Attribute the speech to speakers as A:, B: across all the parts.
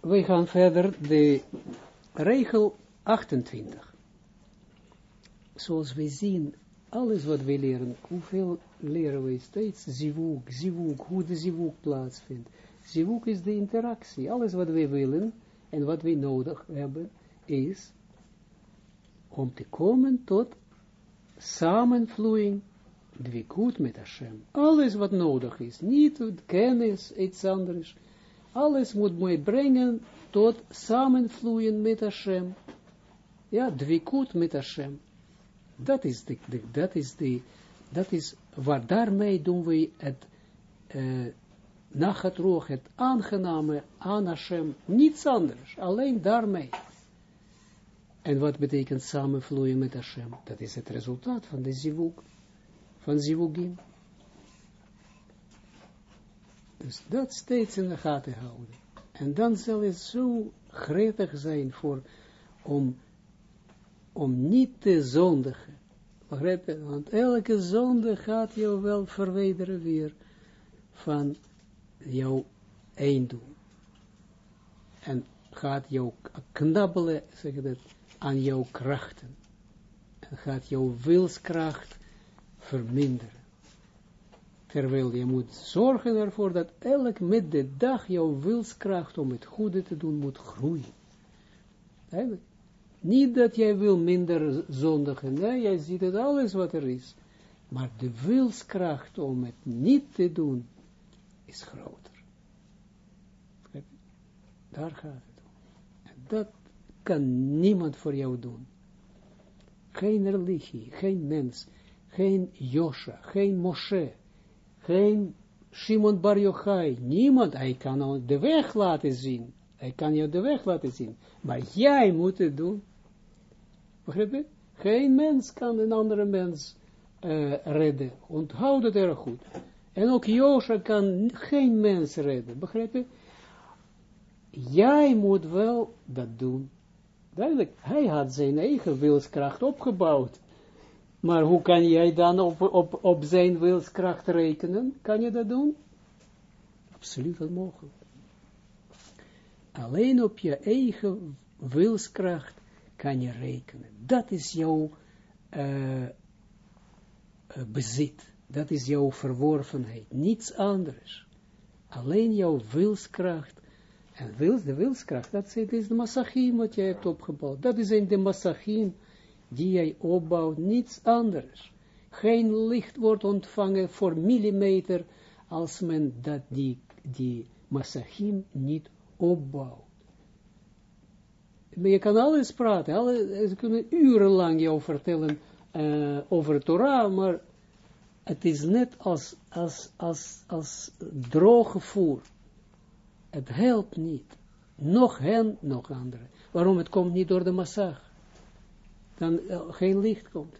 A: we gaan verder de regel 28. Zoals we zien, alles wat we leren, hoeveel leren we steeds? Zivuk, zivuk, hoe de zivuk plaatsvindt. Zivuk is de interactie. Alles wat we willen en wat we nodig hebben, is om te komen tot samenvloeiing, dwikut met Hashem. Alles wat nodig is, niet kennis, iets anders. Alles moet mij brengen tot samenvloeien met Hashem. Ja, dwikut met Hashem. Dat is de, dat is de, dat is waar daarmee doen we het uh, nachatroog, het aangename aan Hashem, niets anders, alleen daarmee. En wat betekent samenvloeien met Hashem? Dat is het resultaat van de zivug, van zivugim. Dus dat steeds in de gaten houden. En dan zal het zo gretig zijn voor, om, om niet te zondigen. Begrijp? Want elke zonde gaat jou wel verwijderen weer van jouw einddoel. En gaat jou knabbelen, zeg dat, aan jouw krachten. En gaat jouw wilskracht verminderen. Terwijl je moet zorgen ervoor dat elk met de dag jouw wilskracht om het goede te doen moet groeien. Niet dat jij wil minder zondigen, nee, jij ziet het alles wat er is. Maar de wilskracht om het niet te doen, is groter. Daar gaat het om. En dat kan niemand voor jou doen. Geen religie, geen mens, geen Josha, geen Moshe, geen Shimon Bar Yochai, niemand, hij kan de weg laten zien. Hij kan je de weg laten zien. Maar jij moet het doen. Begrijp je? Geen mens kan een andere mens uh, redden. Onthoud het erg goed. En ook Josha kan geen mens redden. Begrijp je? Jij moet wel dat doen. Duidelijk, hij had zijn eigen wilskracht opgebouwd. Maar hoe kan jij dan op, op, zijn wilskracht rekenen? Kan je dat doen? Absoluut onmogelijk. Alleen op je eigen wilskracht kan je rekenen. Dat is jouw uh, bezit. Dat is jouw verworvenheid. Niets anders. Alleen jouw wilskracht. En wils, de wilskracht, dat is de massachim wat jij hebt opgebouwd. Dat is een de massachim die jij opbouwt, niets anders. Geen licht wordt ontvangen voor millimeter als men dat die, die massachim niet opbouwt. Maar je kan alles praten, alle, ze kunnen urenlang jou vertellen uh, over Torah, maar het is net als, als, als, als droge voer. Het helpt niet. Nog hen, nog anderen. Waarom? Het komt niet door de massage dan uh, geen licht komt.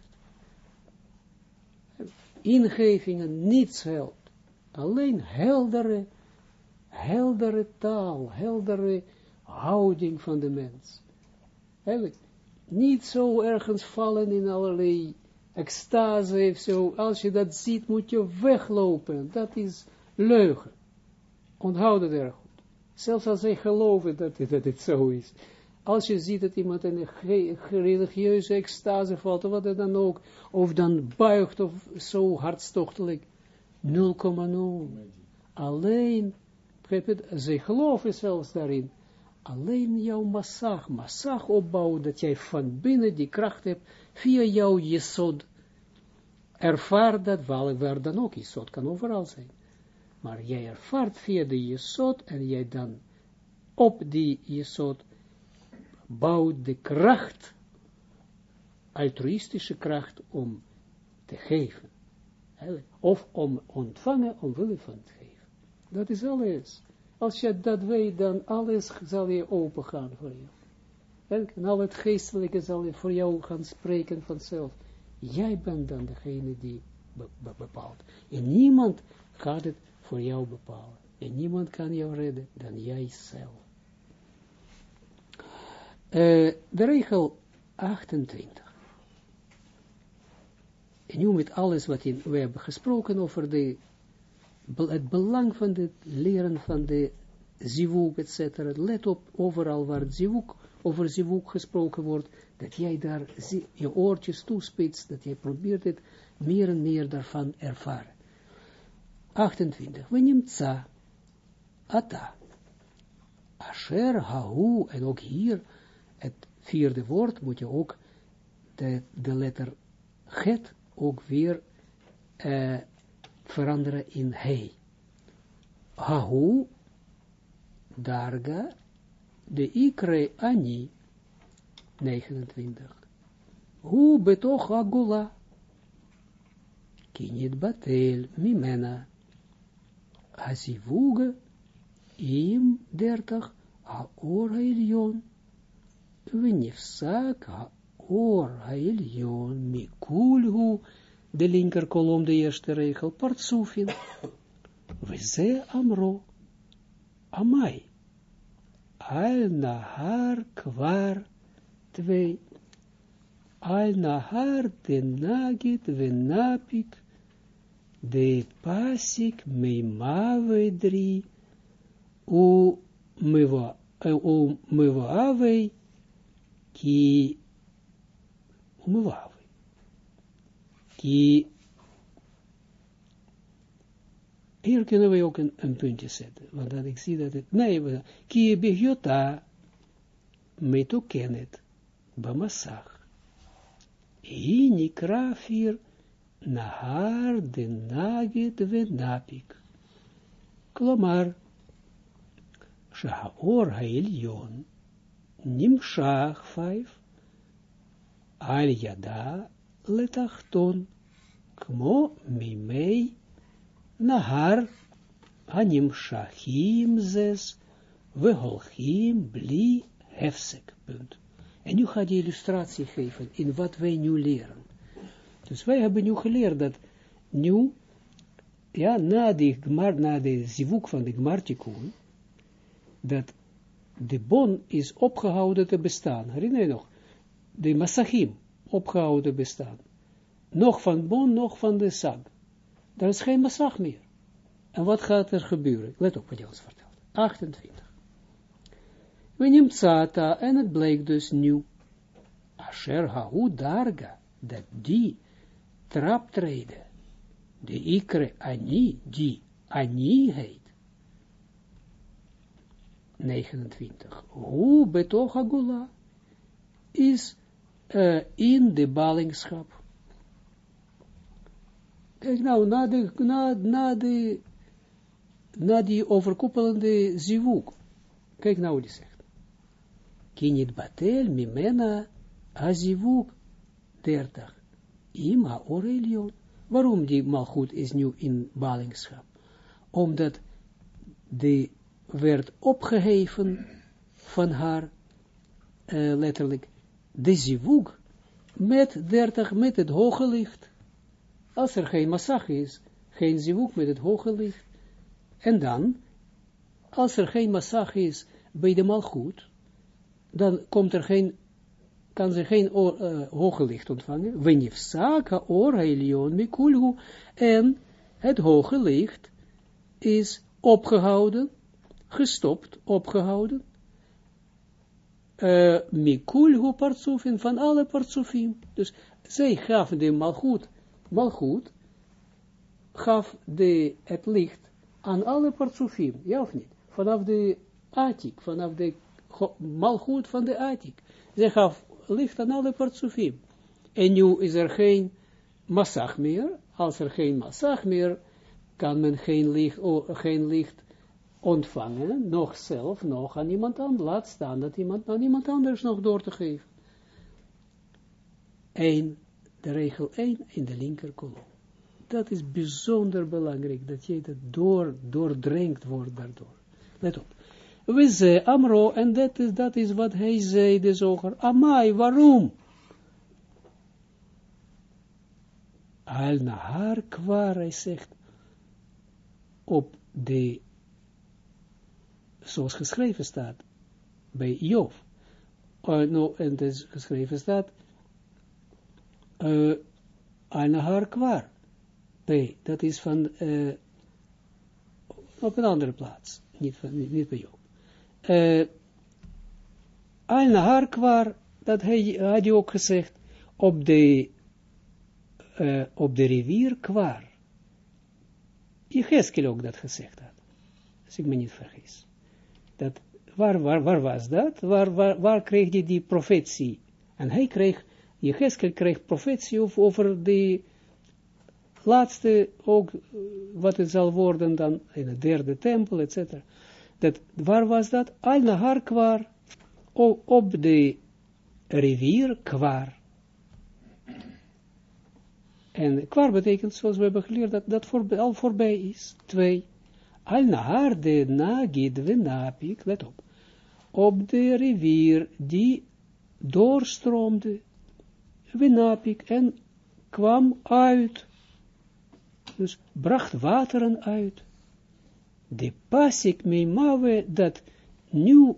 A: Ingevingen, niets helpt. Alleen heldere, heldere taal, heldere houding van de mens. Niet zo ergens vallen in allerlei extase of zo. Als je dat ziet, moet je weglopen. Dat is leugen. Onthoud het erg goed. Zelfs als zij geloven dat, dat het zo is als je ziet dat iemand in een religieuze extase valt, of wat dan ook, of dan buigt, of zo hartstochtelijk, 0,0. Alleen, ze geloven zelfs daarin, alleen jouw massag, massag opbouwen, dat jij van binnen die kracht hebt, via jouw jesod, ervaar dat, waar dan ook, jesod kan overal zijn, maar jij ervaart via de jesod, en jij dan op die jesod bouwt de kracht, altruïstische kracht, om te geven. Of om ontvangen, omwille van te geven. Dat is alles. Als je dat weet, dan alles zal je open gaan voor je. En al het geestelijke zal je voor jou gaan spreken vanzelf. Jij bent dan degene die bepaalt. En niemand gaat het voor jou bepalen. En niemand kan jou redden dan jij zelf. Uh, de regel 28. En nu met alles wat in, we hebben gesproken over de, het belang van het leren van de zivuk, etc. Let op, overal waar zivuk, over zivuk gesproken wordt, dat jij daar je oortjes toespitst, dat jij probeert het meer en meer daarvan ervaren. 28. We nimtza, ata, asher hahu, en ook hier, het vierde woord, moet je ook de, de letter het ook weer uh, veranderen in hij. Hahu, darga, de ikre ani, 29. Hu betoch agula, kinit batel mimena, hasivuge, im 30, haor hailion, Venifsak haor hailion mikulhu, de linker kolom, de eerste regel, partsufin. Ze amro, amai. Al nahar kwar twee. Al nahar de nagit venapik, de pasik meimave drie, u mewa, u ki mewaavei. Ki Hier kunnen we ook een, een puntje zetten, want dat ik zie dat het, nee, ki behyota metokenet bamasach. Hi nikra vier nahar de nagit ve napik. Klomar, שהאור העליון Nimshach 5 Al Yada Letachton Kmo Mimei Nahar Animshachim zes. Veholchim, Bli Hefsek. Punt. En nu ga ik illustratie geven in wat wij nu leren. Dus wij hebben nu geleerd dat nu, ja, na de, gmar, na de zivuk van de Gmartikun, dat de bon is opgehouden te bestaan. Herinner je nog? De masachim opgehouden bestaan. Nog van bon, nog van de sag. Er is geen massag meer. En wat gaat er gebeuren? Let op wat je ons vertelt. 28. We nemen Zata, en het bleek dus nieuw. Asher hau darga, dat die traptreden, de ikre ani, die ani. 29. Hoe betoch agula is uh, in de ballingschap. Kijk nou, na, de, na, na, de, die overkoepelende zivuk. Kijk nou hij zegt. Kinit batel mimena azivuk 30. Ima orelion. Waarom die malgoed is nu in ballingschap? Omdat de werd opgeheven van haar, uh, letterlijk, de zivuk met 30, met het hoge licht. Als er geen massag is, geen zivuk met het hoge licht. En dan, als er geen massag is bij de malgoed, dan komt er geen, kan ze geen uh, hoge licht ontvangen. Wenif saka or helion mikulhu. En het hoge licht is opgehouden, gestopt, opgehouden. Uh, mikulhu partsufin, van alle partsufim. Dus zij gaven de malgoed malgoed gaf de, het licht aan alle partsufim, ja of niet? Vanaf de Atik, vanaf de malgoed van de Atik. Ze gaf licht aan alle partsufim. En nu is er geen massag meer. Als er geen massag meer, kan men geen licht, oh, geen licht ontvangen, nog zelf, nog aan iemand anders. Laat staan dat iemand aan iemand anders nog door te geven. Eén de regel 1 in de linker kolom. Dat is bijzonder belangrijk, dat je dat door, doordrenkt wordt daardoor. Let op. We ze Amro, en dat is, dat is wat hij zei, de zoger. Amai, waarom? Al nahar kwar, hij zegt, op de, zoals geschreven staat, bij Job. Uh, no, en het is geschreven staat, uh, Anahar kwar. P, dat is van, uh, op een andere plaats, niet, niet, bij Job. Uh, Al-Nahar kwar, dat hij, had hij ook gezegd, op de, op de rivier kwar. Jecheskel ook dat gezegd had, als ik me niet vergis. Dat, waar, waar, waar was dat? Waar, waar, waar kreeg hij die profetie? En hij kreeg, Jecheskel kreeg profetie over, de laatste, ook wat het zal worden dan in de derde tempel, etc. Dat, waar was dat? Al-Nahar kwar, op de rivier kwar. En kwar betekent, zoals we hebben geleerd, dat dat voor, al voorbij is. Twee. Al-Nahar de Nagid Venapik, let op. Op de rivier die doorstroomde, Venapik, en kwam uit. Dus bracht wateren uit. De pasik meimawe, dat nu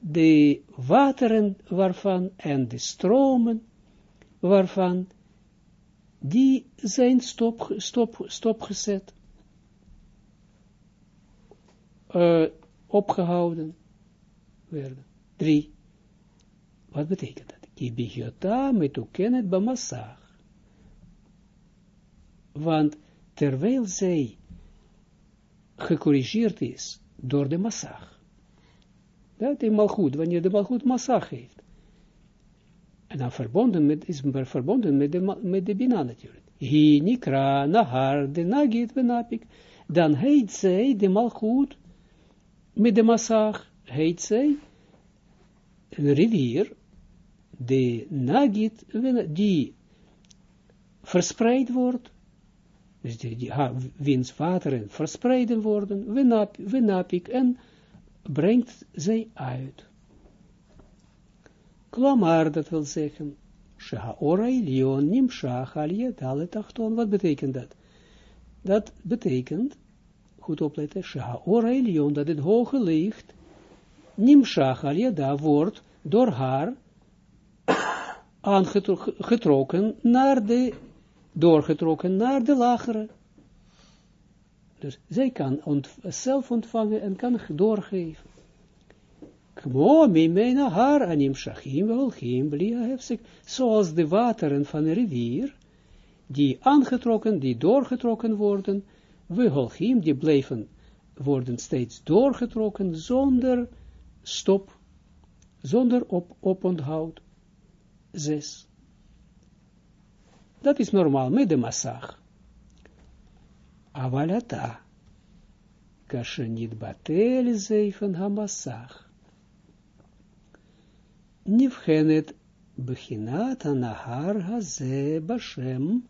A: de wateren waarvan en de stromen waarvan die zijn stop, stop, stopgezet, uh, opgehouden werden. Drie. Wat betekent dat? Kibihyota metukenet bamassach. Want terwijl zij gecorrigeerd is door de massach, dat is malgoed, wanneer de malgoed massach heeft. En dan verbonden met, is verbonden met de, met de bina natuurlijk. Hi nikra nahar de nagit benapik. Dan heet zij de malgoed met de massach, heet zij een rivier, de nagit, die verspreid wordt, dus die, die wiens wateren verspreiden worden, wenapik, en brengt zij uit. Klamar, dat wil zeggen, Shehaora Ilion Nimshach Aliet Aletachton. Wat betekent dat? Dat betekent, goed opletten, Shehaora Ilion, dat het hoge licht, Nimshach Alieta wordt door haar aangetrokken naar de, doorgetrokken naar de lagere. Dus zij kan ont, zelf ontvangen en kan doorgeven. Kmo mimena haar anim shachim velchim blia zoals de wateren van een rivier, die aangetrokken, die doorgetrokken worden, we holchim, die blijven, worden steeds doorgetrokken, zonder stop, zonder op, oponthoud. Zes. Dat is normaal met de massag. Avalata. Kashenit batel zeifen hamassach. Nivchenet bechinat nahar haze bashem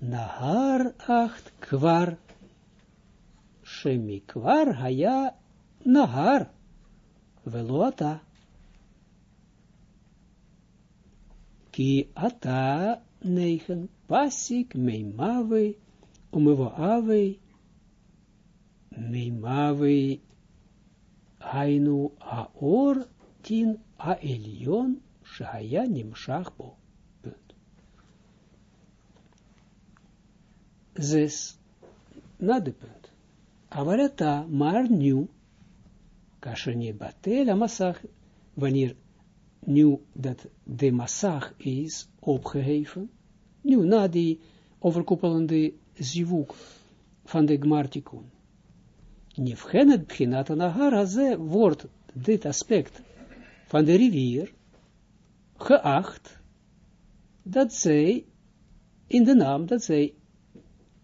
A: nahar acht kvar. Shemi kvar haya nahar veloata. Ki ata negen pasik meimave umevoave meimave hainu aor tin Elion Shaya Nimshach Bo. Punt. Zes. Na de punt. Avalata, maar nu, kasher batel, masach, wanneer nu dat de massag is opgeheven, nu na die overkoepelende zivuk van de gmartikun. Nifgenet bchinat anahar, ze wordt dit aspect van de rivier geacht dat zij in de naam, dat zij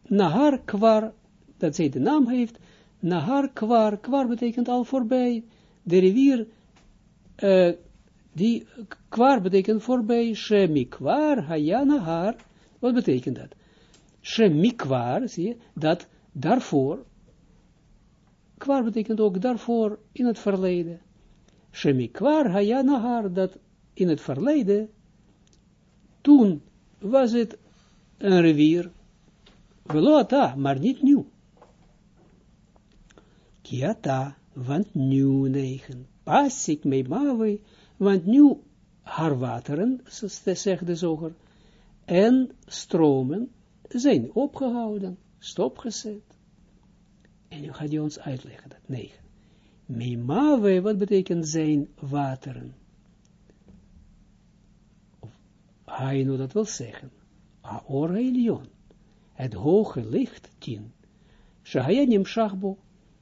A: Nahar kwar, dat zij de naam heeft, Nahar kwar, kwar betekent al voorbij, de rivier, uh, die kwar betekent voorbij, shemi kwar, haya Nahar, wat betekent dat? Shemi kwar, zie je, dat daarvoor, kwar betekent ook daarvoor in het verleden, Shemikwar haya nahar, dat in het verleden, toen was het een rivier, veloata, maar niet nieuw. Kiata, want nieuw negen, pasik me mawe, want nieuw haar wateren, zegt de zoger, en stromen zijn opgehouden, stopgezet. En nu gaat hij ons uitleggen, dat 9. Mimawe, wat betekent zijn wateren? Hainu dat wil zeggen. Aor Elion. Het hoge licht, 10. Shahayanim Shachbo,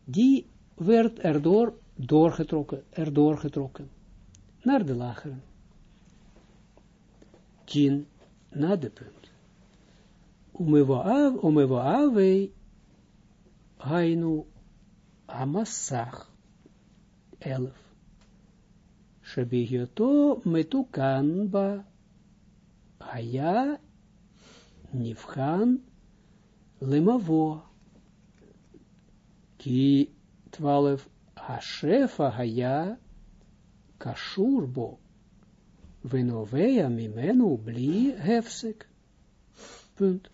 A: die werd erdoor doorgetrokken, erdoor getrokken. Naar de lageren. 10. Na de punt. Umewaave Hainu Amassach 11. Shebihyoto metukan ba Haya Nifhan Lemavo Ki 12 Hashefa Haya Kashurbo Venovea Mimenu Bli Hefsek Punt.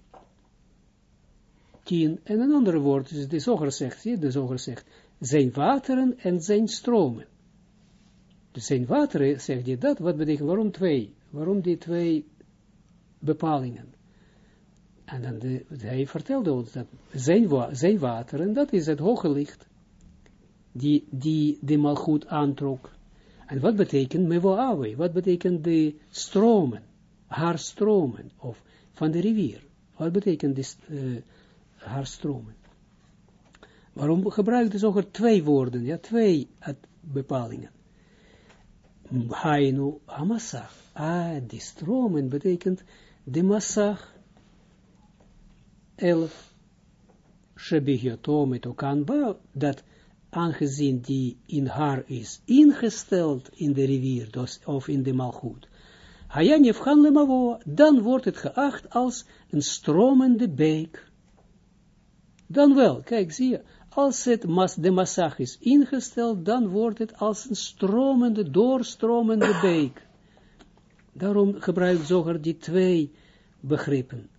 A: Tien. En een ander woord is de zoger zegt, de zoger zegt, zijn wateren en zijn stromen. Dus zijn wateren, zegt hij dat, wat betekent, waarom twee? Waarom die twee bepalingen? En dan de, hij vertelde ons dat zijn, zijn wateren, dat is het hoge licht, die, die de malgoed aantrok. En wat betekent mevoawe? Wat betekent de stromen? Haar stromen, of van de rivier. Wat betekent dit, uh, haar stromen? Waarom gebruikt dus ook twee woorden, ja, twee bepalingen. Hainu amasach. Ah, die stromen betekent de massach. Elf. Shebihyotom kanba, dat aangezien die in haar is ingesteld in de rivier, dus, of in de malgoed, Hayanef Lemavo, dan wordt het geacht als een stromende beek. Dan wel, kijk, zie je, als het mas, de massag is ingesteld, dan wordt het als een stromende, doorstromende beek. Daarom gebruikt Zoger die twee begrippen.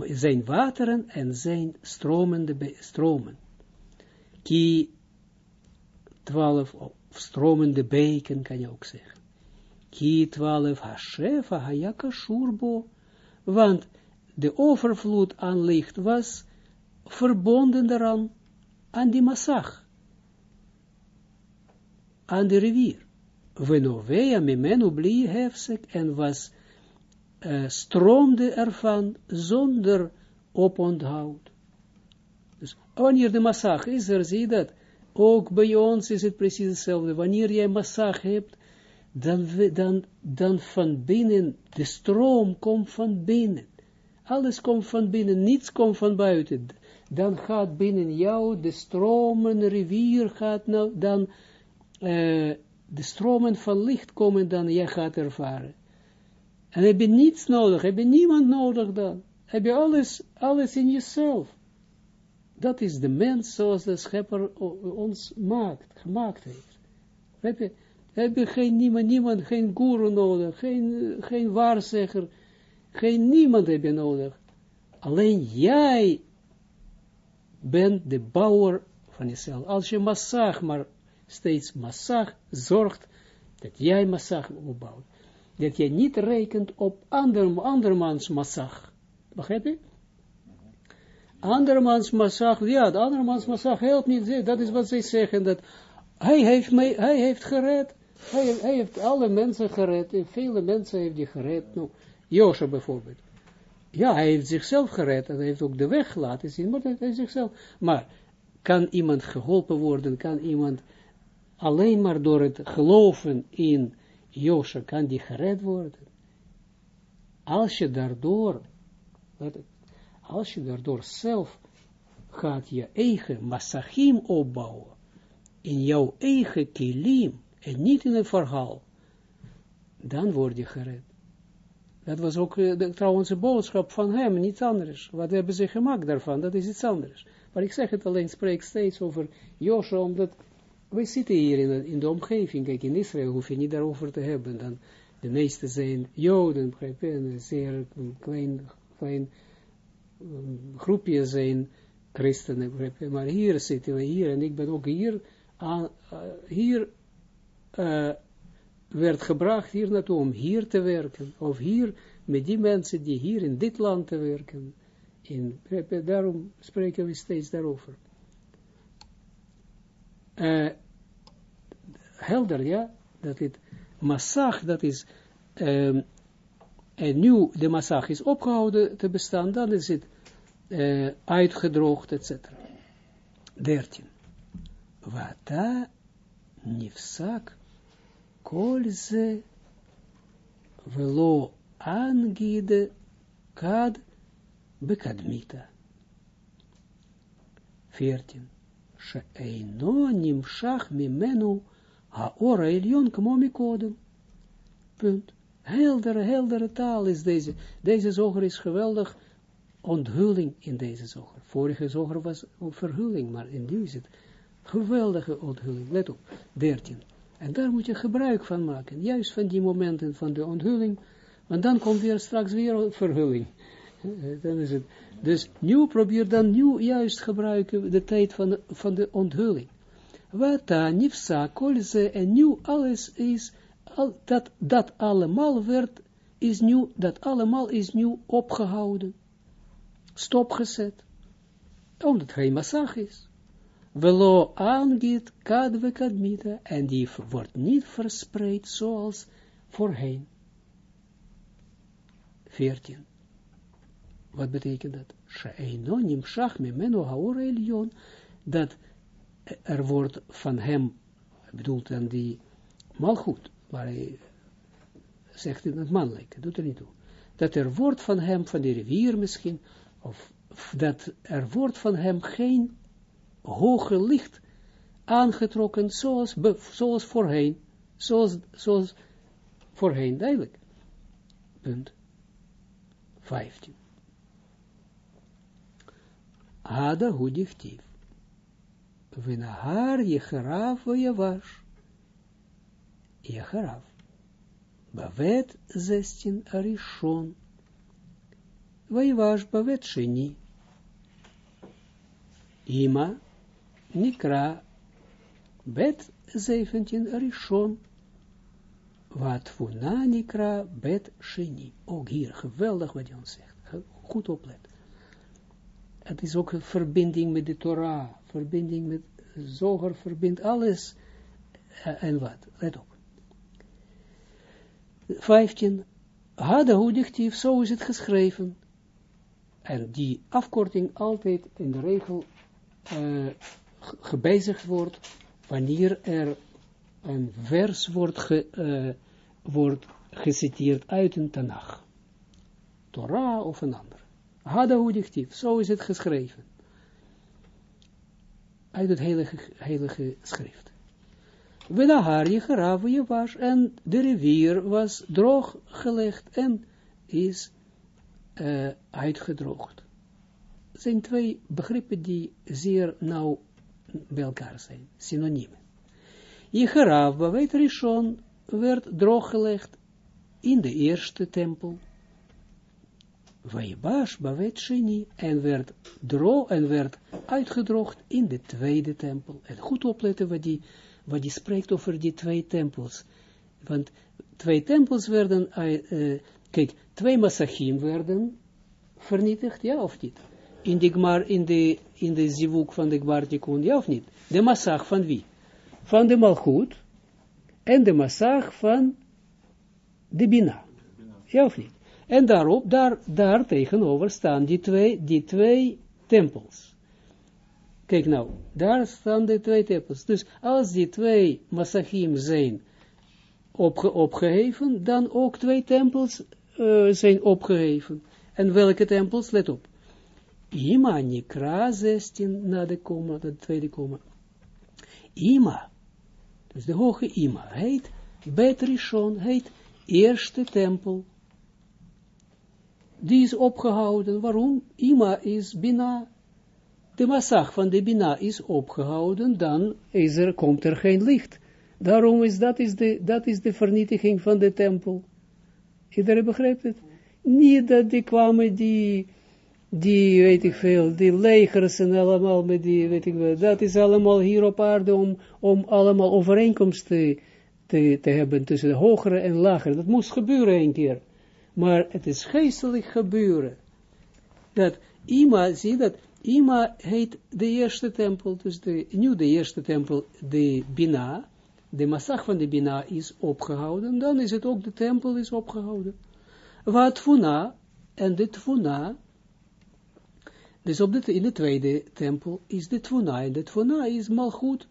A: Zijn wateren en zijn stromende stromen. Die twaalf stromende beken kan je ook zeggen. Ki twaalf hashefa hayaka shurbo, want de overvloed aan licht was verbonden daaraan, aan die massag, aan de rivier. Venovea mimenu bli hefsek en was uh, stroomde ervan zonder oponthoud. Dus wanneer de massag is er, zie je dat, ook bij ons is het precies hetzelfde. Wanneer jij massag hebt, dan, dan, dan van binnen, de stroom komt van binnen. Alles komt van binnen, niets komt van buiten. Dan gaat binnen jou de stromen, rivier gaat nou, dan uh, de stromen van licht komen dan jij gaat ervaren. En heb je niets nodig, heb je niemand nodig dan. Heb je alles, alles in jezelf. Dat is de mens zoals de schepper ons maakt, gemaakt heeft. Heb je? heb je geen niemand, niemand, geen guru nodig, geen, geen waarzegger, geen niemand heb je nodig. Alleen jij bent de bouwer van jezelf. Als je massag, maar steeds massag zorgt, dat jij massag opbouwt. Dat je niet rekent op ander, andermans massag. Begrijp je? Andermans massag, ja, de andermans massag helpt niet. Dat is wat zij zeggen, dat hij heeft, mij, hij heeft gered. Hij, heeft alle mensen gered, vele mensen heeft hij gered. Nou, bijvoorbeeld. Ja, hij heeft zichzelf gered en hij heeft ook de weg laten zien, maar hij zichzelf. Maar kan iemand geholpen worden, kan iemand alleen maar door het geloven in Josje, kan die gered worden? Als je daardoor, als je daardoor zelf gaat je eigen massachim opbouwen, in jouw eigen kilim, en niet in het verhaal, dan word je gered. Dat was ook de, trouwens een boodschap van hem, niets anders. Wat hebben ze gemaakt daarvan, dat is iets anders. Maar ik zeg het alleen, spreek steeds over Joshua, omdat wij zitten hier in de, in de omgeving, kijk in Israël hoef je niet daarover te hebben, dan de meeste zijn Joden, een zeer klein, klein um, groepje zijn christenen, maar hier zitten we hier, en ik ben ook hier, aan, uh, hier uh, werd gebracht hier naartoe om hier te werken, of hier met die mensen die hier in dit land te werken. In, daarom spreken we steeds daarover. Uh, helder, ja, dat het massag, dat is, um, en nu de massag is opgehouden te bestaan, dan is het uh, uitgedroogd, etc. 13. Wata nifsak kol ze velo angide kad bekadmita. 14. She'eino nimshach mimenu haora elion kmo mikodem. Punt. Heldere, heldere taal is deze. Deze zoger is geweldig onthulling in deze zoger. Vorige zoger was verhulling, maar in nu is het geweldige onthulling. Let op, 13. En daar moet je gebruik van maken. Juist van die momenten van de onthulling. Want dan komt weer straks weer verhulling. dan is het. Dus nu probeer dan nu juist gebruiken de tijd van van de onthulling. Wat dan nifsa kolze en nu alles is, dat, dat allemaal werd, is nu, dat allemaal is nu opgehouden stopgezet. Omdat hij massag is. Velo aangiet kad we kadmita. En die wordt niet verspreid zoals voorheen. 14. Wat betekent dat? She'eino nimshach mimeno haor elion. Dat er wordt van hem, bedoelt dan die malgoed, waar hij zegt in het mannelijke, doet er niet toe. Dat er wordt van hem, van de rivier misschien, of dat er wordt van hem geen hoger licht aangetrokken zoals, zoals voorheen, zoals, zoals voorheen, duidelijk. Punt 15. Ada hudichtief. Vinahar jecharav vajavash. Jecharav. Bavet 16 arishon. Vaivash bavet sheni. Ima nikra bet 17 rishon. Wat funa nikra bet sheni. Ook hier, geweldig wat ons zegt. Goed opletten. Het is ook een verbinding met de Torah. Verbinding met Zoger, verbindt alles. en wat? Let op. 15. Hada hudichtief, zo is het geschreven. En die afkorting altijd in de regel uh, gebezigd wordt wanneer er een vers wordt, ge, uh, wordt geciteerd uit een Tanach. Torah of een ander. Hada dictief, zo is het geschreven. Uit het heilige, heilige schrift. Je je was en de rivier was droog gelegd en is uh, uitgedroogd. Het zijn twee begrippen die zeer nauw bij elkaar zijn, synoniemen. Jecharav Bavet Rishon werd drooggelegd in de eerste tempel. Bavet en werd droog en werd uitgedroogd in de tweede tempel. En goed opletten wat die, wat die spreekt over die twee tempels. Want twee tempels werden, uh, kijk, twee massachim werden vernietigd, ja of niet? In de, gmar, in de, in de zivuk van de gmartikun, ja of niet? De massag van wie? Van de malchut en de massag van de bina. Ja of niet? En daarop, daar, daar tegenover staan die twee, die twee tempels. Kijk nou, daar staan de twee tempels. Dus als die twee massachim zijn opge, opgeheven, dan ook twee tempels uh, zijn opgeheven. En welke tempels? Let op. Ima Nikra 16 na de komma, de tweede komma. Ima, dus de hoge Ima, heet Bet Rishon, heet eerste tempel. Die is opgehouden. Waarom? Ima is Bina. De massag van de Bina is opgehouden, dan is er, komt er geen licht. Daarom is dat is de, dat is de vernietiging van de tempel. Iedereen begrijpt het? Niet dat die kwamen, die, die, weet ik veel, die legers en allemaal met die, weet ik wel, dat is allemaal hier op aarde om, om allemaal overeenkomsten te, te hebben tussen de hogere en lagere. Dat moest gebeuren een keer. Maar het is geestelijk gebeuren. Dat Ima, zie dat, Ima heet de eerste tempel, dus de, nu de eerste tempel, de Bina, de massag van de Bina is opgehouden, dan is het ook de tempel is opgehouden. Wat Tfuna, en de Tfuna, dus op de, in de tweede tempel is de Tfuna, en de Tfuna is malchut,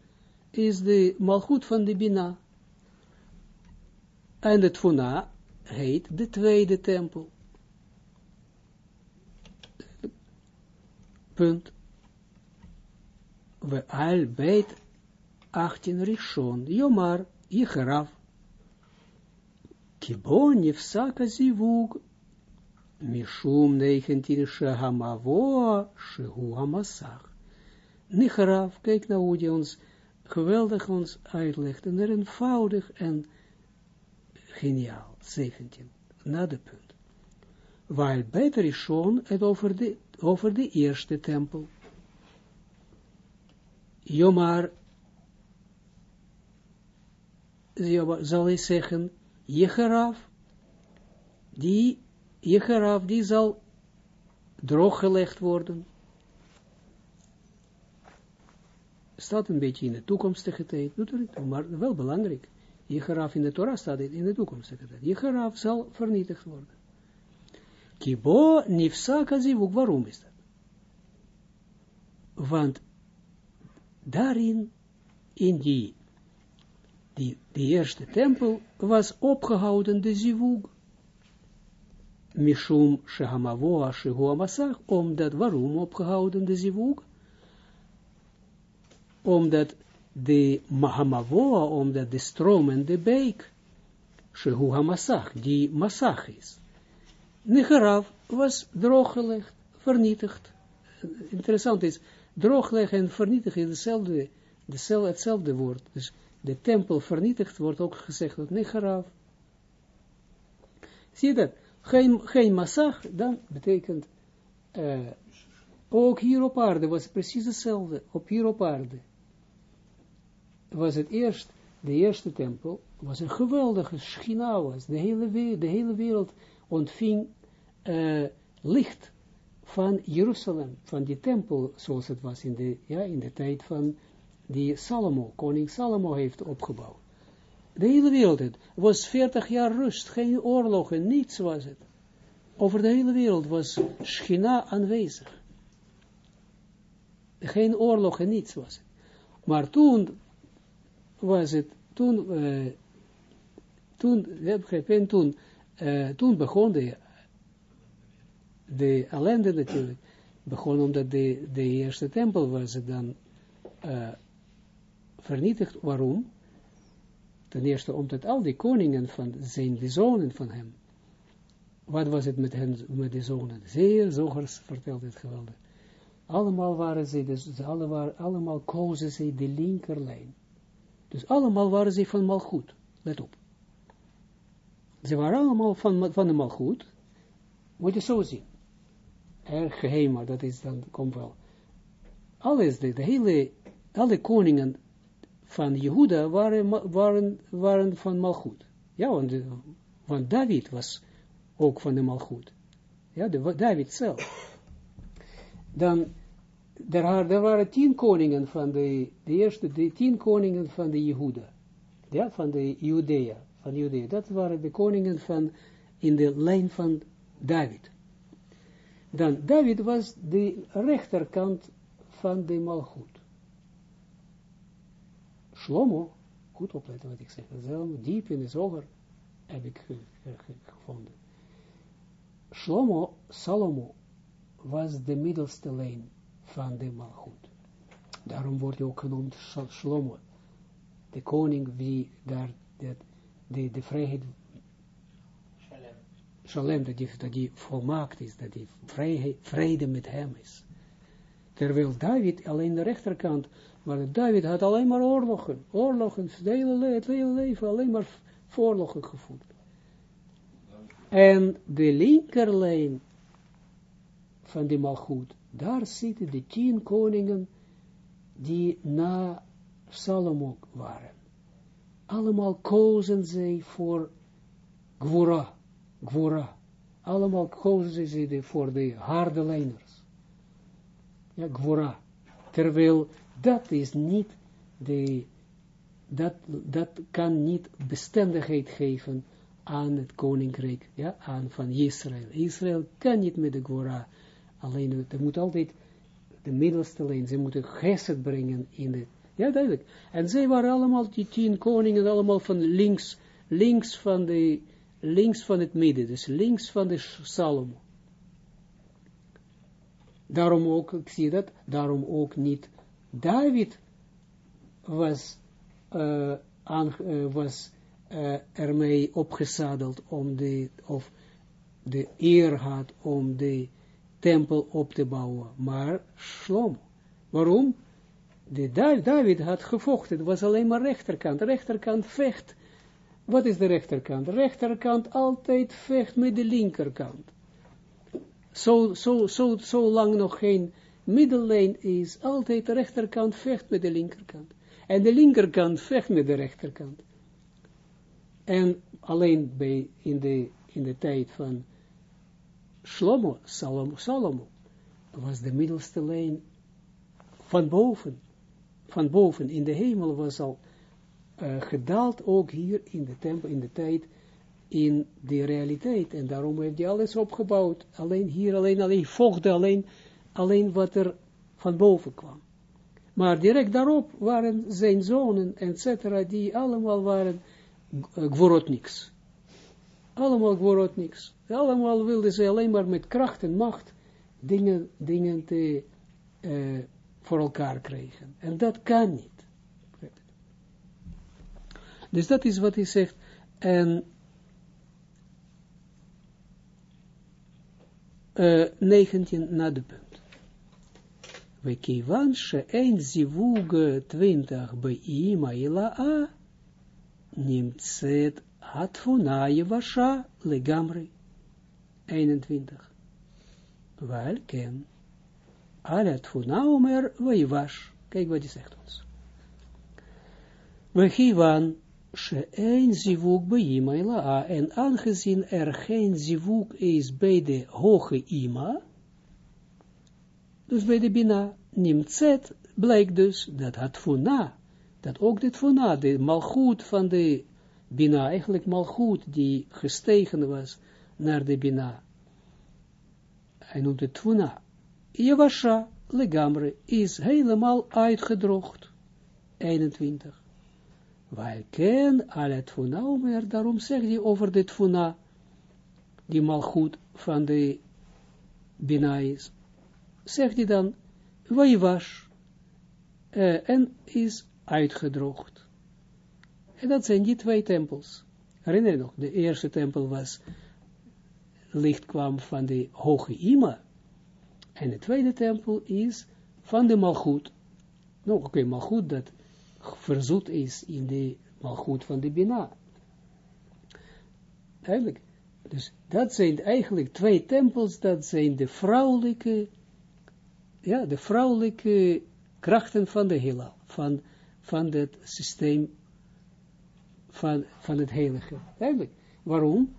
A: is de malchut van de Bina. En de Tfuna heet de tweede tempel. Punt. We al beit 18 rishon, Jomar, Yicharav. Kibon nifsaka zivug, Mishum 19 shehamavoa, shehu hamasach. Nicharav, kijk nou hoe die ons geweldig ons uitlegt, en er eenvoudig en geniaal, 17, na de punt. Beter is schon het over de, over de eerste tempel. Jomar zal hij zeggen, Jecheraf, die, Jecheraf, die zal drooggelegd worden. Staat een beetje in de toekomstige tijd, maar wel belangrijk. Jecheraf in de Torah staat in de toekomstige tijd. Jecheraf zal vernietigd worden. Kibo nifsaka zivuk, waarom is dat? Want daarin, in die die, eerste tempel was opgehouden de zivug. Mishum shehamavoa shehu masach, omdat, waarom opgehouden de zivug? Omdat de mahamavoa, omdat de stroom en de beek, shehu hamasach, die masach is. Necharav was drooggelegd, vernietigd. Interessant is, droogleggen en vernietigen is hetzelfde, hetzelfde woord. Dus de tempel vernietigd, wordt ook gezegd dat Necharav. Zie je dat? Geen, geen dan betekent uh, ook hier op aarde was precies hetzelfde. Op hier op aarde was het eerst, de eerste tempel, was een geweldige schina was. De hele, wereld, de hele wereld ontving uh, licht van Jeruzalem, van die tempel, zoals het was in de, ja, in de tijd van die Salomo, koning Salomo heeft opgebouwd. De hele wereld, was 40 jaar rust, geen oorlogen, niets was het. Over de hele wereld was Schina aanwezig. Geen oorlog en niets was het. Maar toen was het, toen, uh, toen, en toen, uh, toen begon de, de ellende natuurlijk, begon omdat de, de eerste tempel was het dan uh, vernietigd. Waarom? Ten eerste omdat al die koningen van zijn de zonen van hem. Wat was het met hen, met de zonen? Zeer zogers vertelt het geweldig. Allemaal waren ze, dus alle waren, allemaal kozen ze de linkerlijn. Dus allemaal waren ze van malgoed. Let op. Ze waren allemaal van, van de malgoed. Moet je zo zien. Dat is dan, komt wel. Alles, de, de hele, alle koningen van Jehuda waren, waren, waren van Malchut. Ja, want, want David was ook van de Malchut. Ja, de, David zelf. Dan, er, waren tien koningen van de, de eerste, de tien koningen van de Jehuda. Ja, van de Judea, van Judea. Dat waren de koningen van, in de lijn van David. Dan, David was de rechterkant van de Malchut. Shlomo, goed opletten wat ik zeg, diep in de zoger heb ik gevonden. Shlomo, Salomo, was de middelste lijn van de Malchut. Daarom wordt hij ook genoemd Shlomo, de koning wie daar de, de, de vrijheid Shalem, dat die, dat die volmaakt is, dat die vrijheid, vrede met hem is. Terwijl David alleen de rechterkant maar David had alleen maar oorlogen. Oorlogen, het hele, het hele leven alleen maar voorlogen gevoerd. En de linkerlijn van de Malchut, daar zitten de tien koningen die na Salomo waren. Allemaal kozen zij voor Gwora. Gwora. Allemaal kozen zij voor de harde lijners. Ja, gwora. Terwijl dat is niet de, dat, dat kan niet bestendigheid geven aan het koninkrijk, ja, aan van Israël. Israël kan niet met de gwora alleen, er moet altijd de middelste lijn, ze moeten geset brengen in het, ja duidelijk. En zij waren allemaal, die tien koningen, allemaal van links, links van de, links van het midden, dus links van de Salomo. Daarom ook, ik zie dat, daarom ook niet David was, uh, was uh, ermee opgezadeld om de, of de eer had om de tempel op te bouwen, maar Shlomo. Waarom? De David had gevochten, het was alleen maar rechterkant. rechterkant vecht. Wat is de rechterkant? Rechterkant altijd vecht met de linkerkant. Zo, zo, zo, zo lang nog geen middellijn is, altijd de rechterkant vecht met de linkerkant. En de linkerkant vecht met de rechterkant. En alleen bij, in, de, in de tijd van Shlomo, Salomo, was de middelste lijn van boven, van boven in de hemel was al uh, gedaald, ook hier in de tempel, in de tijd, in de realiteit. En daarom heeft hij alles opgebouwd. Alleen hier, alleen, alleen, volgde alleen, alleen wat er van boven kwam. Maar direct daarop waren zijn zonen, et die allemaal waren uh, niks. Allemaal gworot niks. Allemaal wilden ze alleen maar met kracht en macht dingen, dingen te, uh, voor elkaar krijgen. En dat kan niet. Dus dat is wat hij zegt. En uh, 19 na de punt. We kivan she'en zivug 20 be'ima ila'a nimtzet hatfuna yevasha legamri. 21. Wel ken. Al hatfuna omer wevash. Kijk wat hij zegt ons. We kivan she'en zivuk ila'a, en aangezien er geen zivuk is bij de hoge ima, dus bij de bina, nimtzet, blijkt dus dat het dat ook dit funa, de malgoed van de bina, eigenlijk malgoed die gestegen was naar de bina, hij noemt het funa, Yevasha, legamre, is helemaal uitgedroogd. 21. Wij ken al het funa, maar daarom zegt hij over dit funa, die malgoed van de Bina is. Zegt hij dan, wij was, uh, en is uitgedroogd. En dat zijn die twee tempels. Herinner je nog, de eerste tempel was, licht kwam van de hoge Ima, en de tweede tempel is van de malgoed. Nou, oké, okay, dat verzoet is in de malgoed van de Bina. Eigenlijk. Dus dat zijn eigenlijk twee tempels, dat zijn de vrouwelijke, ja, de vrouwelijke krachten van de heelal, van, van het systeem van, van het heilige. Eigenlijk. Waarom?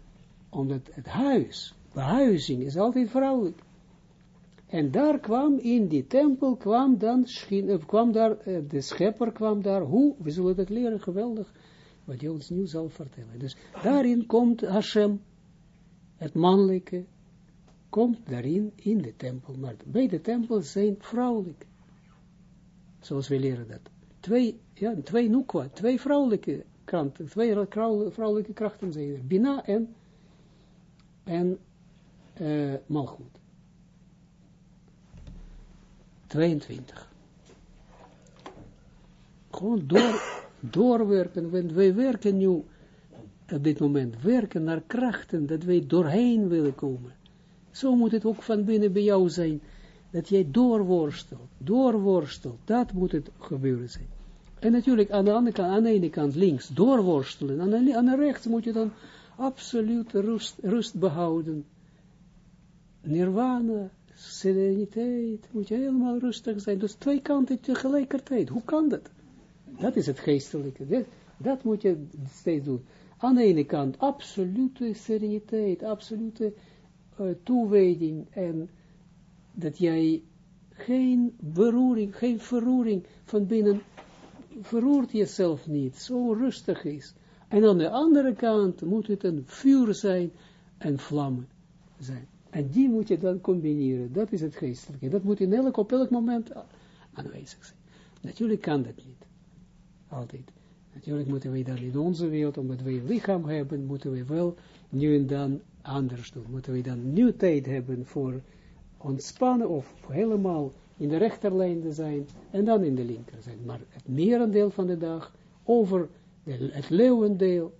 A: Omdat het huis, behuizing is altijd vrouwelijk. En daar kwam, in die tempel kwam dan, kwam daar, eh, de schepper kwam daar, hoe, we zullen dat leren, geweldig, wat je ons nu zal vertellen. Dus daarin komt Hashem, het mannelijke, komt daarin in de tempel. Maar bij de tempel zijn vrouwelijk. Zoals we leren dat. Twee, ja, twee nukwa, twee vrouwelijke krachten, twee vrouwelijke krachten zijn er. Bina en, en uh, Malchut. 22. Gewoon door, doorwerken, want wij werken nu op dit moment, werken naar krachten, dat wij doorheen willen komen. Zo moet het ook van binnen bij jou zijn, dat jij doorworstelt, doorworstelt, dat moet het gebeuren zijn. En natuurlijk aan de andere kant, aan de ene kant links, doorworstelen, aan de, aan de rechts moet je dan absoluut rust, rust behouden. Nirvana, sereniteit, moet je helemaal rustig zijn. Dus twee kanten tegelijkertijd. Hoe kan dat? Dat is het geestelijke. Dat, moet je steeds doen. Aan de ene kant absolute sereniteit, absolute uh, toewijding en dat jij geen beroering, geen verroering van binnen, verroert jezelf niet, zo rustig is. En aan de andere kant moet het een vuur zijn en vlammen zijn. En die moet je dan combineren. Dat is het geestelijke. Dat moet in elk, op elk moment aanwezig zijn. Natuurlijk kan dat niet. Altijd. Natuurlijk moeten we dan in onze wereld, omdat een lichaam hebben, moeten we wel nu en dan anders doen. Moeten we dan nieuw tijd hebben voor ontspannen of helemaal in de rechterlijn te zijn en dan in de linker zijn. Maar het merendeel van de dag over het leeuwendeel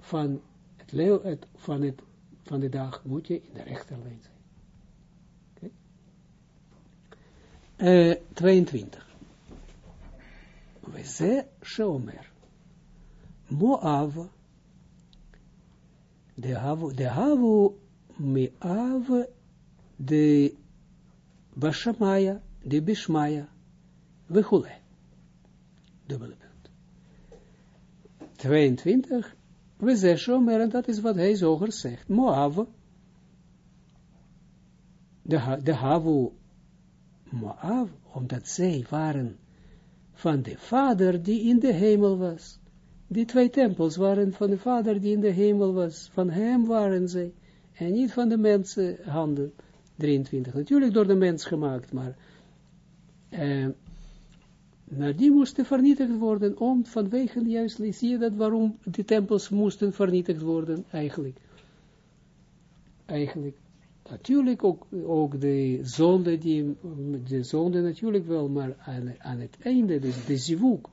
A: van, het leeuw, het, van, het, van de dag moet je in de rechterlijn zijn. Okay. Uh, 22. We ze shomer. Moav. De havu, de havu meav de bashamaya, de bishmaya, wechule. Dubbele 22, we zeggen, en dat is wat hij zoger zegt, Moav, de, de Havu Moav, omdat zij waren van de vader die in de hemel was. Die twee tempels waren van de vader die in de hemel was. Van hem waren zij. En niet van de mensen handen. 23. Natuurlijk door de mens gemaakt, maar eh, nou, die moesten vernietigd worden, om vanwege juist, zie je dat waarom de tempels moesten vernietigd worden, eigenlijk. Eigenlijk. Natuurlijk ook, ook de zonde, die, de zonde natuurlijk wel, maar aan, aan het einde, dus de zivuk,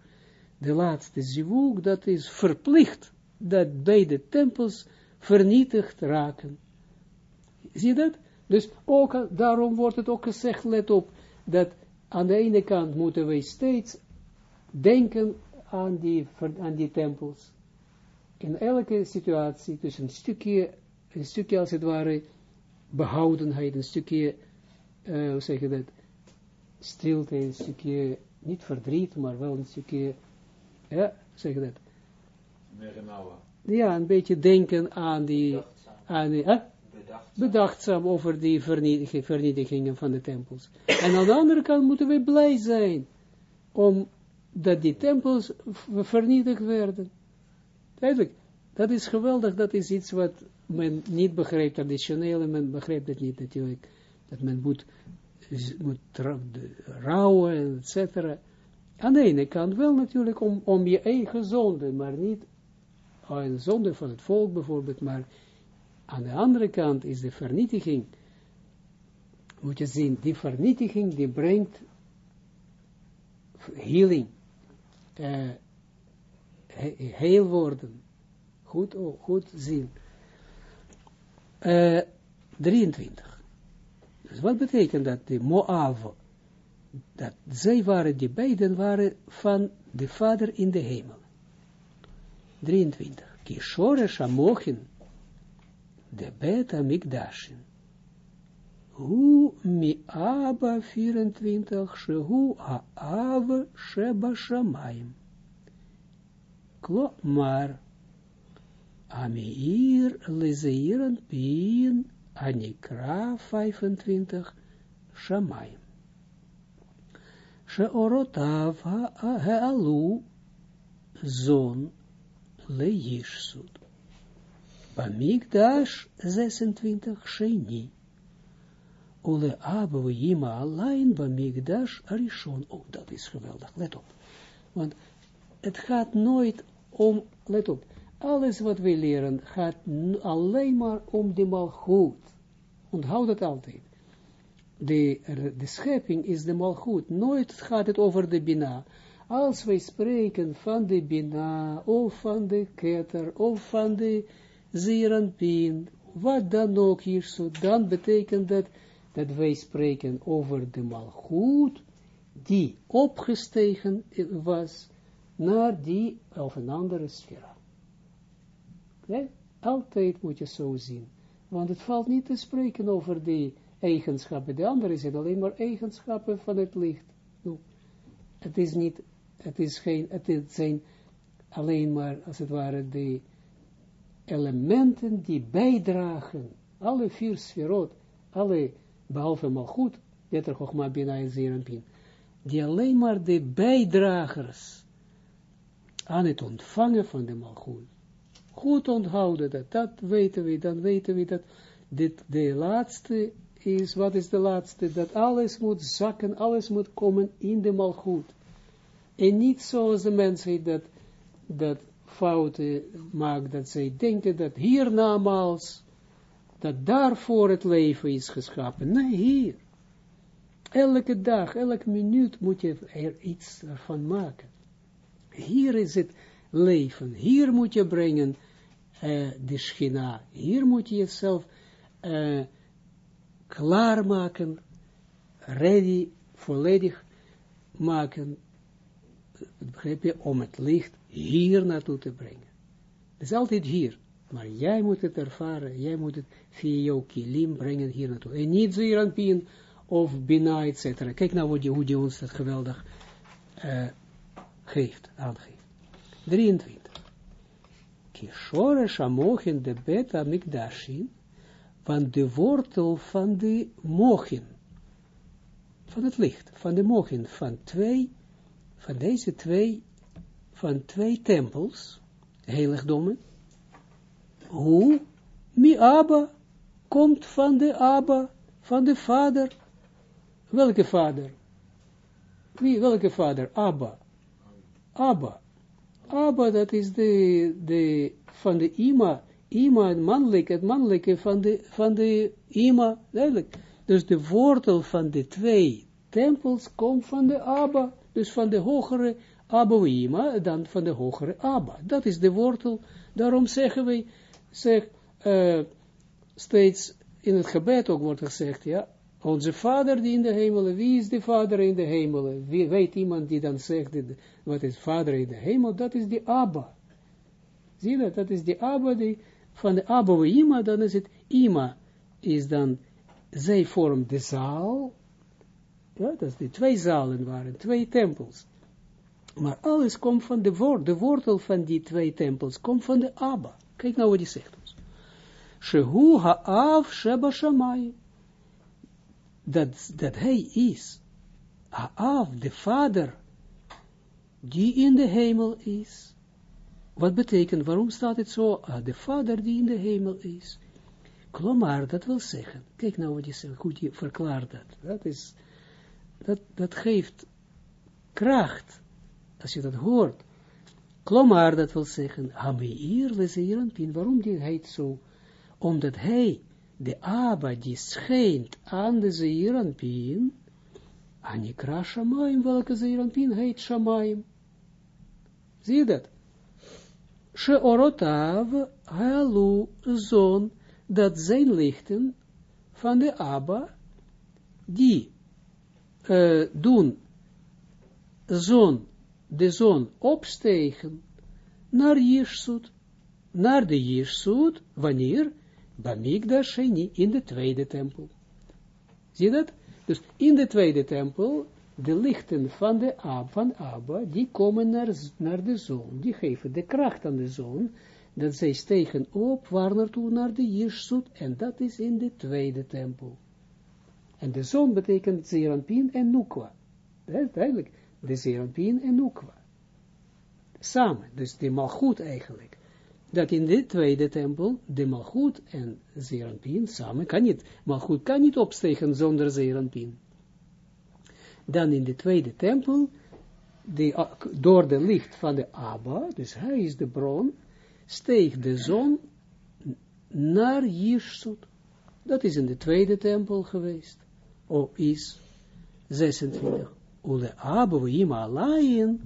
A: de laatste zivuk, dat is verplicht, dat beide tempels vernietigd raken. Zie je dat? Dus ook, daarom wordt het ook gezegd, let op, dat aan de ene kant moeten wij steeds denken aan die, aan die tempels. In elke situatie, dus een stukje, een stukje als het ware, behoudenheid, een stukje, uh, hoe zeg je dat, stilte, een stukje, niet verdriet, maar wel een stukje, ja, zeg je dat? Ja, een beetje denken aan die, aan die, hè? Bedachtzaam over die vernietigingen van de tempels. En aan de andere kant moeten we blij zijn, om dat die tempels vernietigd werden. Eigenlijk, dat is geweldig, dat is iets wat men niet begrijpt, traditioneel, en men begrijpt het niet natuurlijk, dat men moet, moet rouwen, et cetera. Aan de ene kant wel natuurlijk om, om je eigen zonde, maar niet een zonde van het volk bijvoorbeeld, maar aan de andere kant is de vernietiging, moet je zien, die vernietiging die brengt healing, uh, heel worden, goed, oh, goed zien. Uh, 23. Dus wat betekent dat, de Moav, dat zij waren, die beiden waren van de vader in de hemel. 23. Kishore Shamochin, de beta mikdashin. Hu mi aba 24, shehu ha'av sheba shamayim. Klomar, Amiir lezeiren pin anikra 25 shamayim. Sheorotav ha'alu zon leishsud. Bamikdash 26 Sheni. Ole Abu Yima alleen Bamikdash Arishon. Oh, dat is geweldig. Let op. Want het gaat nooit om, let op, alles wat we leren gaat alleen maar om de malgoed. Onthoud het altijd. De, de schepping is de malgoed. Nooit gaat het over de bina. Als wij spreken van de bina, of van de keter, of van de pin, wat dan ook hier zo, dan betekent dat, dat wij spreken over de malgoed, die opgestegen was naar die of een andere sfera. Altijd moet je zo zien. Want het valt niet te spreken over die eigenschappen. De andere zijn alleen maar eigenschappen van het licht. No. Het is niet, het is geen, het zijn alleen maar, als het ware, de elementen die bijdragen, alle vier sferot, alle, behalve goed Yeter Chochma en Zeranpin, die alleen maar de bijdragers aan het ontvangen van de Malchut. Goed onthouden dat, dat weten we, dan weten we dat dit de laatste is, wat is de laatste, dat alles moet zakken, alles moet komen in de Malchut. En niet zoals de mensen dat, dat fouten maakt, dat zij denken dat hiernamaals, dat daarvoor het leven is geschapen. Nee, hier. Elke dag, elke minuut moet je er iets van maken. Hier is het leven. Hier moet je brengen uh, de schina. Hier moet je jezelf uh, klaarmaken, ready, volledig maken, begrijp je, om het licht hier naartoe te brengen. Het is altijd hier, maar jij moet het ervaren, jij moet het via jouw kilim brengen hier naartoe. En niet Zeranpien of Bina, etc. Kijk nou hoe die, ons dat geweldig uh, geeft, aangeeft. 23. Kishore de beta mikdashin, van de wortel van de mochin, van het licht, van de mochin, van twee, van deze twee, van twee tempels, heiligdommen, hoe mi Abba komt van de Abba, van de vader, welke vader? Wie, welke vader? Abba. Abba. Abba, dat is de, de, van de Ima, Ima, het mannelijke, het mannelijke van de, van de Ima, duidelijk. Dus de wortel van de twee tempels komt van de Abba, dus van de hogere Abba Ima, dan van de hogere Abba. Dat is de wortel, daarom zeggen wij, zeg, uh, steeds in het gebed ook wordt gezegd, ja, onze vader die in de hemelen, wie is de vader in de hemelen? Wie, weet iemand die dan zegt, wat is vader in de hemel? Dat is die Abba. Zie je dat? Dat is die Abba, die, van de Abba Ima, dan is het Ima, is dan, zij vormt de zaal, ja, dat is die twee zalen waren, twee tempels. Maar alles komt van de woord, de wortel van die twee tempels, komt van de Abba. Kijk nou wat hij zegt ons. Shehu ha'av sheba shamayim dat, dat hij is, Aaf, de vader, die in de hemel is. Wat betekent, waarom staat het zo, ah, de vader die in de hemel is? Klomar, dat wil zeggen, kijk nou wat je zegt, goed je verklaart dat, dat is, dat, dat geeft kracht, als je dat hoort. Klomar, dat wil zeggen, Hameir, Lezeeranpin, waarom die heet zo? Omdat hij de Abba die schijnt aan de Zeeranpien, Anikra Shamaim, welke Zeeranpien heet Shamaim. Zie je dat? Sheorotav halu zon, dat zijn lichten van de Abba, die uh, doen zon, de zon opstegen naar Jirsut, naar de Jirsut, wanneer? Bamigdash Sheni, in de tweede tempel. Zie je dat? Dus in de tweede tempel, de lichten van de Ab, van Abba, die komen naar, naar de zon, die geven de kracht aan de zon, dat zij stegen op, waar naartoe, naar de Jirsut, en dat is in de tweede tempel. En de zon betekent Zeranpin en Nukwa. Dat is duidelijk, de Zeranpin en Nukwa. Samen, dus de malgoed eigenlijk dat in de tweede tempel de malgoed en Zeranpin samen kan niet, malgoed kan niet opstegen zonder Zeranpin. Dan in de tweede tempel, de, door de licht van de Abba, dus hij is de bron, steeg de zon naar Jirsut. Dat is in de tweede tempel geweest. Of is 26. Ule we ima alayin,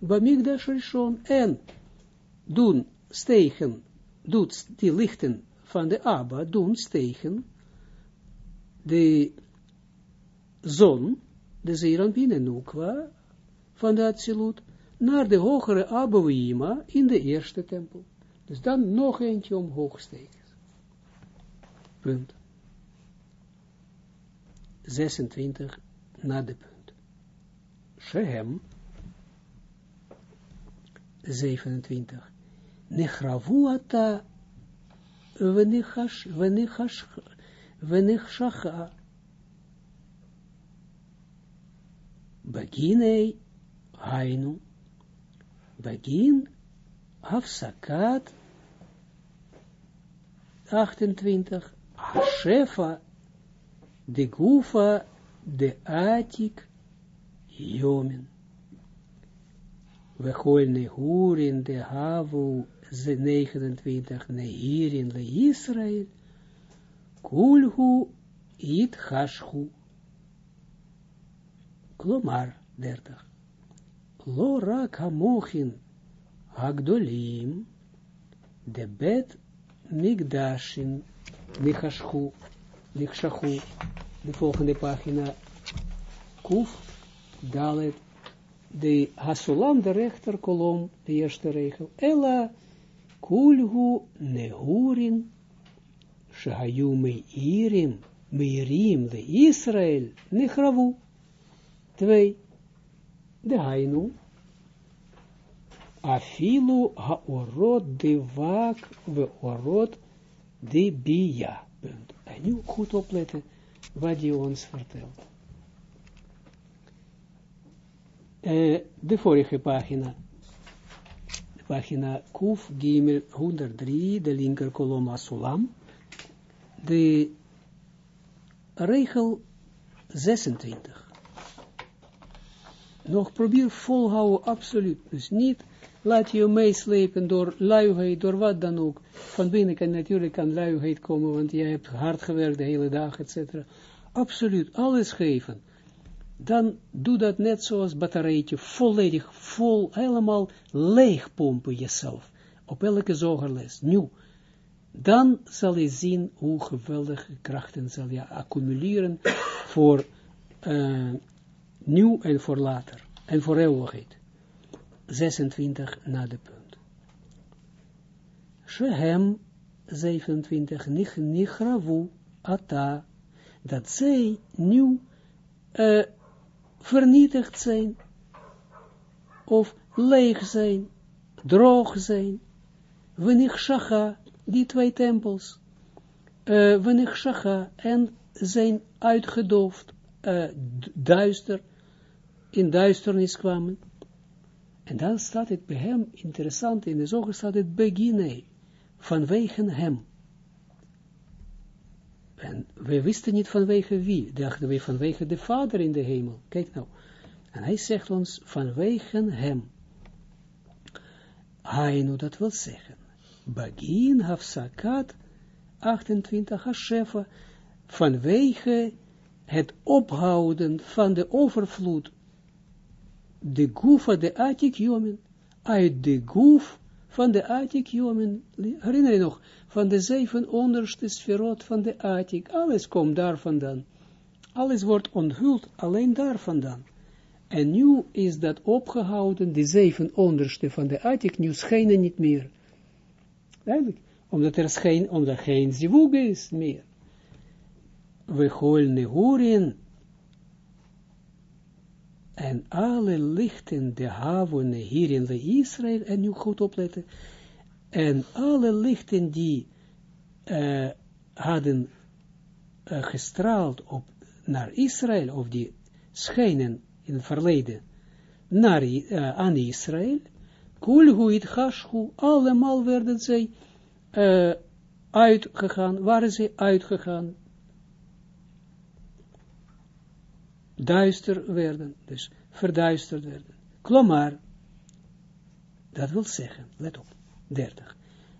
A: bamigdash rishon. En doen stegen, doet die lichten van de Abba, doen stegen de zon, de Zeranpin en Nukwa, van de Atsilut, naar de hogere Abouima in de eerste tempel. Dus dan nog eentje omhoog steken. Punt. 26 na de punt. Shehem 27 Nechravuata venichasha beginne hainu, begin afsakat 28, Hashefa, de Gufa, de Atik, Jomen. We gooien Nehurin, de Havu, 29, Nehirin, le Israël, Kulhu, it Hashhu. Klomar, 30. Lo rak hamochin, Hagdolim, de bet Migdashin, Nichashu, Nichshachu, de volgende pagina, Kuf, Dalet, de Hasulam, de rechterkolom, de eerste regel, Ella, Kulhu, Nehurin, Shahayu Meirim, Meirim, de Israël, Nichravu, twee, de Hainu, Afilu haorot de wak we orot de bia. En nu goed opletten wat hij ons vertelt. De vorige pagina. De pagina Kuf Gimel 103, de linker kolom Asulam. De regel 26. Nog probeer volhouden, absoluut. Dus niet laat je meeslepen door luiheid, door wat dan ook. Van binnen kan natuurlijk kan luiheid komen, want jij hebt hard gewerkt de hele dag, etc. Absoluut, alles geven. Dan doe dat net zoals batterijtje, volledig, vol, helemaal leeg pompen jezelf. Op elke zogerles, nu. Dan zal je zien hoe geweldige krachten zal je accumuleren voor uh, nu en voor later. En voor eeuwigheid. 26 na de punt. Shehem 27 nich nichravu ata dat zij nu uh, vernietigd zijn of leeg zijn, droog zijn. Wenig die twee tempels, uh, wenig en zijn uitgedoofd, uh, duister, in duisternis kwamen. En dan staat het bij hem, interessant, in de zoger staat het beginnen, vanwege hem. En we wisten niet vanwege wie, dachten we vanwege de Vader in de hemel. Kijk nou. En hij zegt ons vanwege hem. Hainu, dat wil zeggen. Begin hafsakat 28 Hashefa, vanwege het ophouden van de overvloed de gufa de atik jomen, uit de guf van de atik jomen, herinner je nog, van de zeven onderste sferot van de atik, alles komt daar vandaan. Alles wordt onthuld alleen daar vandaan. En nu is dat opgehouden, de zeven onderste van de atik, nu schijnen niet meer. Eigenlijk, omdat er geen, omdat geen zivug is meer. We gooien nehurin, en alle lichten, de havene hier in de Israël, en nu goed opletten, en alle lichten die uh, hadden uh, gestraald op, naar Israël, of die schijnen in het verleden naar, uh, aan Israël, kulhuit hashu, allemaal werden zij uitgegaan, waren ze uitgegaan, duister werden, dus verduisterd werden. Klomar, dat wil zeggen, let op, 30.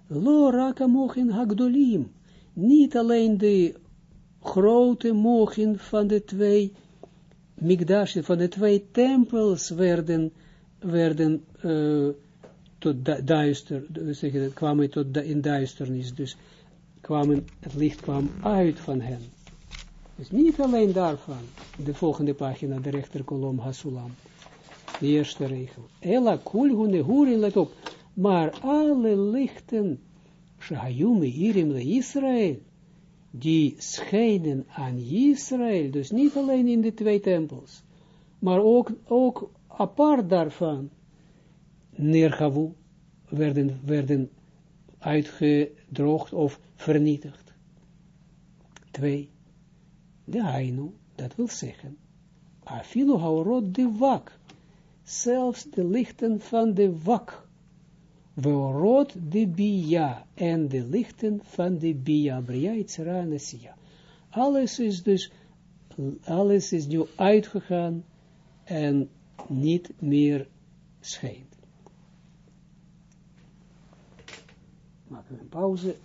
A: Lo raka mochin hagdolim, niet alleen de grote mochin van de twee migdashen, van de twee tempels werden, werden uh, tot du duister, dus zeggen, kwamen tot in duisternis, dus kwamen, het licht kwam uit van hen. Dus niet alleen daarvan. De volgende pagina, de rechterkolom Hasulam. De eerste regel. Ella kulhu nehurin, let op. Maar alle lichten, shahayume hirim le Israël, die schijnen aan Israël, dus niet alleen in de twee tempels, maar ook, ook apart daarvan, neergavu, werden, werden uitgedroogd of vernietigd. Twee de Hainu, dat wil zeggen, Afilo haorot de wak, zelfs de lichten van de wak, Veorot de bia, en de lichten van de bia, bria, itzera, nesia. Alles is dus, alles is nu uitgegaan, en niet meer schijnt. Maken we een pauze.